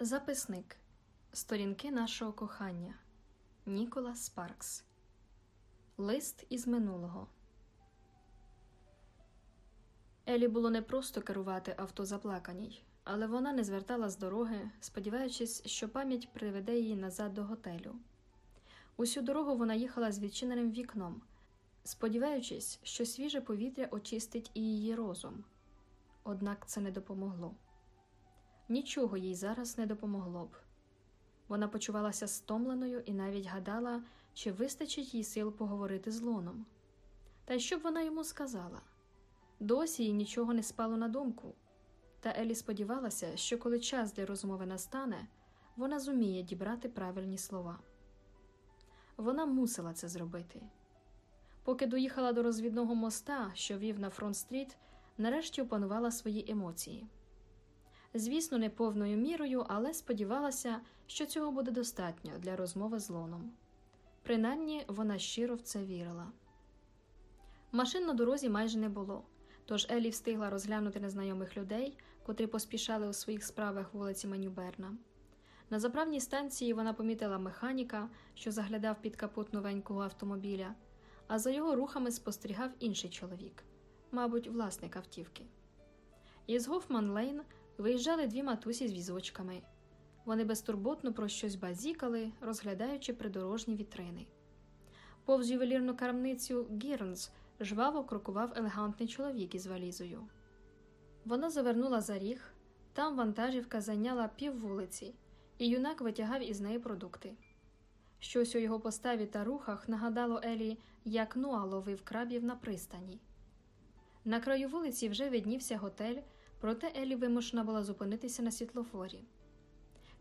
Записник Сторінки нашого кохання Нікола Спаркс Лист із минулого. Елі було непросто керувати авто заплаканій, але вона не звертала з дороги, сподіваючись, що пам'ять приведе її назад до готелю. Усю дорогу вона їхала з відчиненим вікном, сподіваючись, що свіже повітря очистить і її розум. Однак це не допомогло. Нічого їй зараз не допомогло б. Вона почувалася стомленою і навіть гадала, чи вистачить їй сил поговорити з Лоном. Та й що б вона йому сказала? Досі їй нічого не спало на думку. Та Елі сподівалася, що коли час для розмови настане, вона зуміє дібрати правильні слова. Вона мусила це зробити. Поки доїхала до розвідного моста, що вів на фронт-стріт, нарешті опанувала свої емоції. Звісно, не повною мірою, але сподівалася, що цього буде достатньо для розмови з Лоном. Принаймні, вона щиро в це вірила. Машин на дорозі майже не було, тож Елі встигла розглянути незнайомих людей, котрі поспішали у своїх справах вулиці Менюберна. На заправній станції вона помітила механіка, що заглядав під капот новенького автомобіля, а за його рухами спостерігав інший чоловік, мабуть, власник автівки. Із Гофман Лейн виїжджали дві матусі з візочками. Вони безтурботно про щось базікали, розглядаючи придорожні вітрини. Повз ювелірну крамницю Гірнс жваво крокував елегантний чоловік із валізою. Вона завернула за ріг, там вантажівка зайняла пів вулиці, і юнак витягав із неї продукти. Щось у його поставі та рухах нагадало Елі, як Нуа ловив крабів на пристані. На краю вулиці вже виднівся готель, проте Елі вимушена була зупинитися на світлофорі.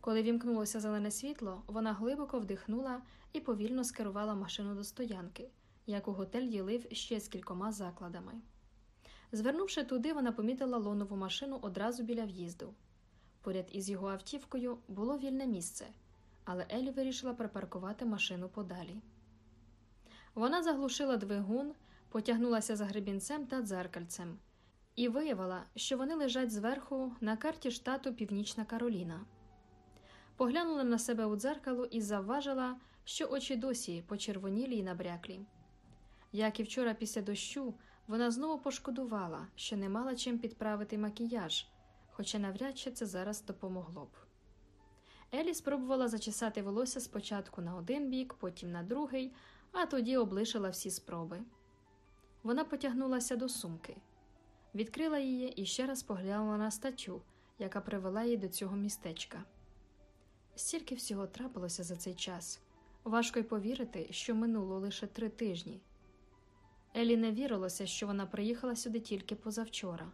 Коли вімкнулося зелене світло, вона глибоко вдихнула і повільно скерувала машину до стоянки, яку готель ділив ще з кількома закладами. Звернувши туди, вона помітила лонову машину одразу біля в'їзду. Поряд із його автівкою було вільне місце, але Елі вирішила припаркувати машину подалі. Вона заглушила двигун, потягнулася за гребінцем та дзеркальцем і виявила, що вони лежать зверху на карті штату Північна Кароліна. Поглянула на себе у дзеркало і завважила, що очі досі почервонілі й набряклі. Як і вчора після дощу, вона знову пошкодувала, що не мала чим підправити макіяж, хоча навряд чи це зараз допомогло б. Елі спробувала зачесати волосся спочатку на один бік, потім на другий, а тоді облишила всі спроби. Вона потягнулася до сумки, відкрила її і ще раз поглянула на статтю, яка привела її до цього містечка. Стільки всього трапилося за цей час. Важко й повірити, що минуло лише три тижні. Елі не вірилося, що вона приїхала сюди тільки позавчора.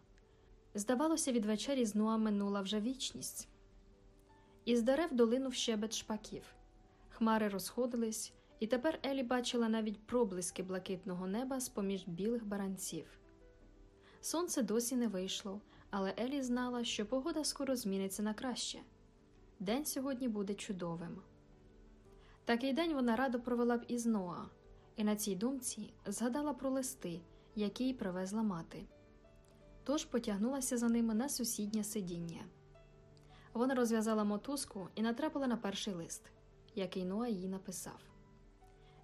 Здавалося, від вечері з Нуа минула вже вічність. Із дерев долинув щебет шпаків. Хмари розходились, і тепер Елі бачила навіть проблиски блакитного неба з поміж білих баранців. Сонце досі не вийшло, але Елі знала, що погода скоро зміниться на краще. День сьогодні буде чудовим. Такий день вона радо провела б із Ноа, і на цій думці згадала про листи, які їй привезла мати. Тож потягнулася за ними на сусіднє сидіння. Вона розв'язала мотузку і натрапила на перший лист, який Ноа їй написав.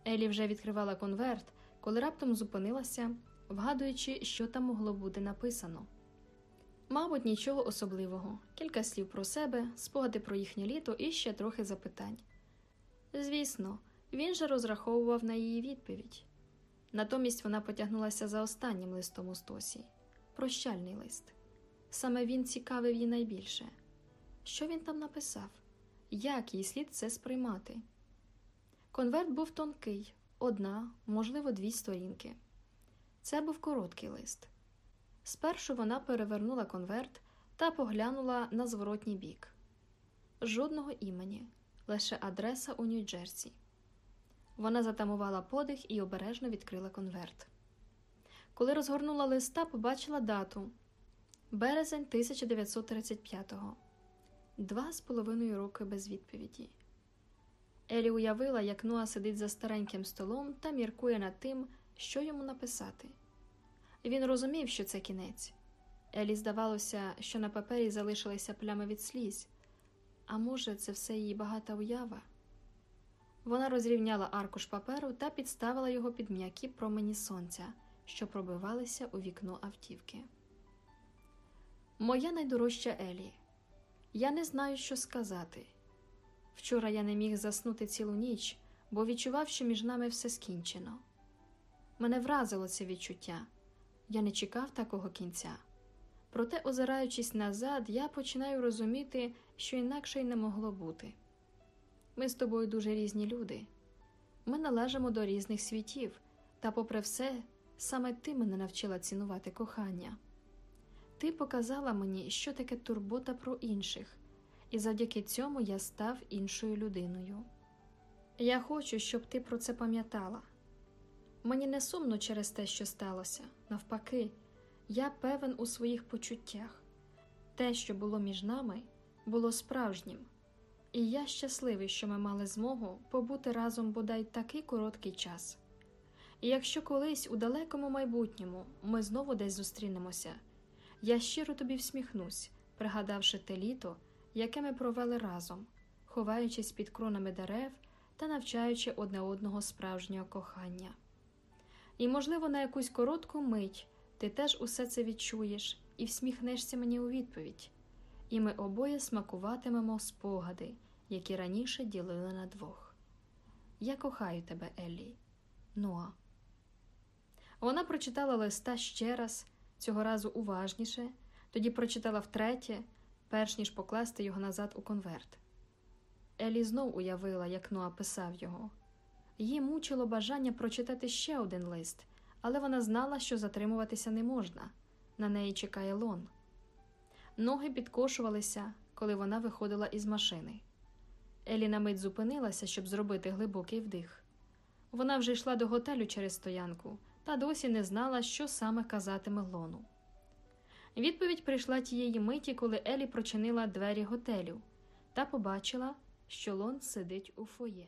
Елі вже відкривала конверт, коли раптом зупинилася, вгадуючи, що там могло бути написано. Мабуть, нічого особливого, кілька слів про себе, спогади про їхнє літо і ще трохи запитань. Звісно, він же розраховував на її відповідь. Натомість вона потягнулася за останнім листом у стосі прощальний лист. Саме він цікавив її найбільше. Що він там написав? Як їй слід це сприймати? Конверт був тонкий, одна, можливо, дві сторінки. Це був короткий лист. Спершу вона перевернула конверт та поглянула на зворотній бік. Жодного імені, лише адреса у Нью-Джерсі. Вона затамувала подих і обережно відкрила конверт. Коли розгорнула листа, побачила дату березень 1935-го. Два з половиною роки без відповіді. Елі уявила, як Ноа сидить за стареньким столом та міркує над тим, що йому написати. Він розумів, що це кінець. Елі здавалося, що на папері залишилися плями від сліз, А може, це все її багата уява? Вона розрівняла аркуш паперу та підставила його під м'які промені сонця, що пробивалися у вікно автівки. Моя найдорожча Елі, я не знаю, що сказати. Вчора я не міг заснути цілу ніч, бо відчував, що між нами все скінчено. Мене вразило це відчуття. Я не чекав такого кінця. Проте, озираючись назад, я починаю розуміти, що інакше й не могло бути. Ми з тобою дуже різні люди. Ми належимо до різних світів, та, попри все, саме ти мене навчила цінувати кохання. Ти показала мені, що таке турбота про інших, і завдяки цьому я став іншою людиною. Я хочу, щоб ти про це пам'ятала. Мені не сумно через те, що сталося. Навпаки, я певен у своїх почуттях. Те, що було між нами, було справжнім, і я щасливий, що ми мали змогу побути разом бодай такий короткий час. І якщо колись у далекому майбутньому ми знову десь зустрінемося, я щиро тобі всміхнусь, пригадавши те літо, яке ми провели разом, ховаючись під кронами дерев та навчаючи одне одного справжнього кохання. І, можливо, на якусь коротку мить ти теж усе це відчуєш і всміхнешся мені у відповідь, і ми обоє смакуватимемо спогади, які раніше ділили на двох. Я кохаю тебе, Еллі. Ноа. Вона прочитала листа ще раз, цього разу уважніше, тоді прочитала втретє, перш ніж покласти його назад у конверт. Елі знов уявила, як Ноа писав його. Її мучило бажання прочитати ще один лист, але вона знала, що затримуватися не можна. На неї чекає лон. Ноги підкошувалися, коли вона виходила із машини. Елі на мить зупинилася, щоб зробити глибокий вдих. Вона вже йшла до готелю через стоянку та досі не знала, що саме казатиме лону. Відповідь прийшла тієї миті, коли Елі прочинила двері готелю та побачила, що лон сидить у фоє.